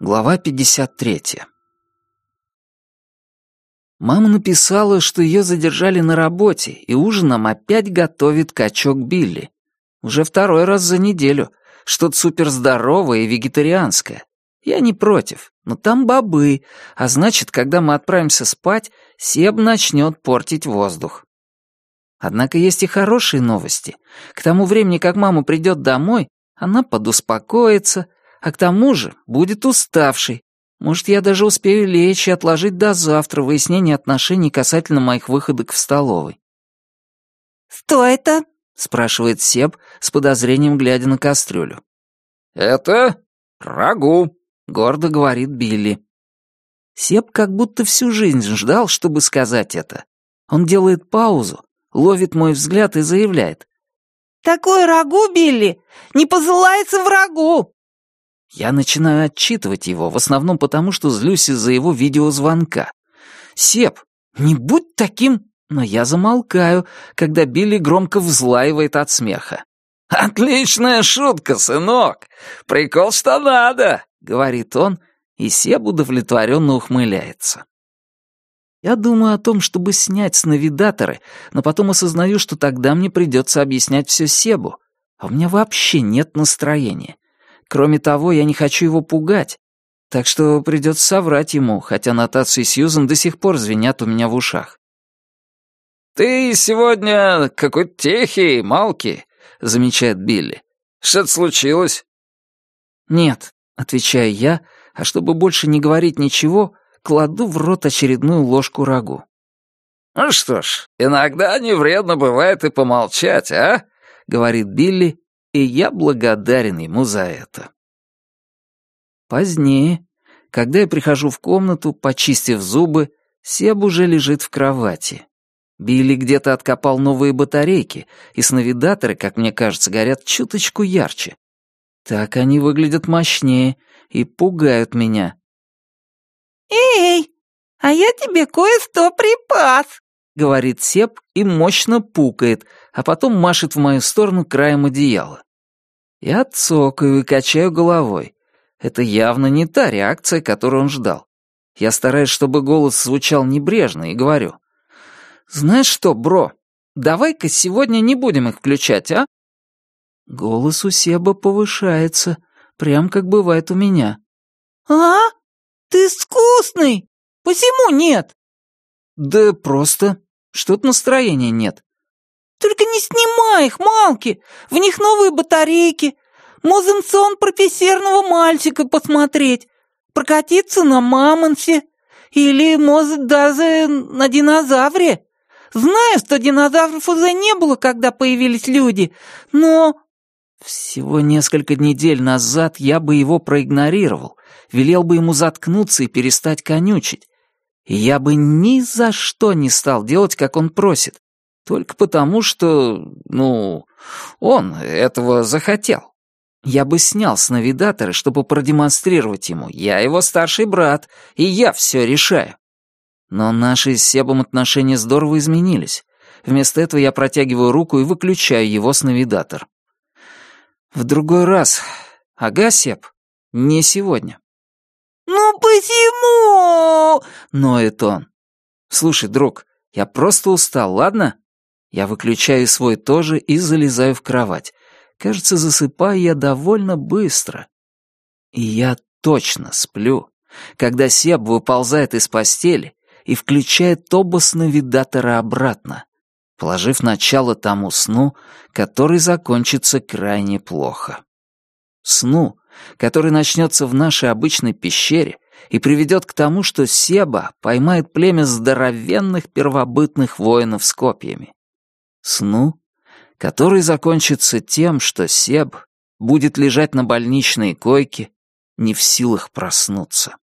Глава 53. Мама написала, что ее задержали на работе, и ужином опять готовит качок Билли. Уже второй раз за неделю. Что-то суперздоровое и вегетарианское. Я не против, но там бобы, а значит, когда мы отправимся спать, Себ начнет портить воздух. Однако есть и хорошие новости. К тому времени, как мама придет домой, она подуспокоится, а к тому же будет уставший. Может, я даже успею лечь и отложить до завтра выяснение отношений касательно моих выходок в столовой. «Что это?» — спрашивает Себ, с подозрением глядя на кастрюлю. «Это рагу», — гордо говорит Билли. Себ как будто всю жизнь ждал, чтобы сказать это. Он делает паузу, ловит мой взгляд и заявляет. «Такое рагу, Билли, не посылается врагу!» Я начинаю отчитывать его, в основном потому, что злюсь из-за его видеозвонка. «Сеп, не будь таким...» Но я замолкаю, когда Билли громко взлаивает от смеха. «Отличная шутка, сынок! Прикол, что надо!» — говорит он, и Себ удовлетворенно ухмыляется. Я думаю о том, чтобы снять с навигаторы, но потом осознаю, что тогда мне придется объяснять все Себу, а у меня вообще нет настроения. Кроме того, я не хочу его пугать, так что придется соврать ему, хотя нотации Сьюзен до сих пор звенят у меня в ушах. «Ты сегодня какой-то тихий, малкий», — замечает Билли. «Что-то случилось?» «Нет», — отвечаю я, а чтобы больше не говорить ничего, кладу в рот очередную ложку рагу. «Ну что ж, иногда не вредно бывает и помолчать, а?» — говорит Билли, и я благодарен ему за это. Позднее, когда я прихожу в комнату, почистив зубы, Себ уже лежит в кровати. Билли где-то откопал новые батарейки, и сновидаторы, как мне кажется, горят чуточку ярче. Так они выглядят мощнее и пугают меня. «Эй, а я тебе кое-что припас!» — говорит Сеп и мощно пукает, а потом машет в мою сторону краем одеяла. Я цокаю и качаю головой. Это явно не та реакция, которую он ждал. Я стараюсь, чтобы голос звучал небрежно, и говорю. «Знаешь что, бро, давай-ка сегодня не будем их включать, а?» Голос у Себа повышается, прям как бывает у меня. «А? Ты скучный! Почему нет?» «Да просто. Что-то настроения нет. Только не снимай их, Малки! В них новые батарейки. Можем сон профессорного мальчика посмотреть. Прокатиться на мамонте. Или, может, даже на динозавре. Знаю, что динозавров уже не было, когда появились люди, но...» Всего несколько недель назад я бы его проигнорировал, велел бы ему заткнуться и перестать конючить. Я бы ни за что не стал делать, как он просит. Только потому, что, ну, он этого захотел. Я бы снял с навигатора, чтобы продемонстрировать ему. Я его старший брат, и я все решаю. Но наши с Себом отношения здорово изменились. Вместо этого я протягиваю руку и выключаю его с навигатор. В другой раз. Ага, Себ? Не сегодня. «Ну почему?» — ноет он. «Слушай, друг, я просто устал, ладно? Я выключаю свой тоже и залезаю в кровать. Кажется, засыпаю я довольно быстро. И я точно сплю, когда Себ выползает из постели и включает оба сновидатора обратно, положив начало тому сну, который закончится крайне плохо. Сну, который начнется в нашей обычной пещере и приведет к тому, что Себа поймает племя здоровенных первобытных воинов с копьями. Сну, который закончится тем, что Себ будет лежать на больничной койке, не в силах проснуться.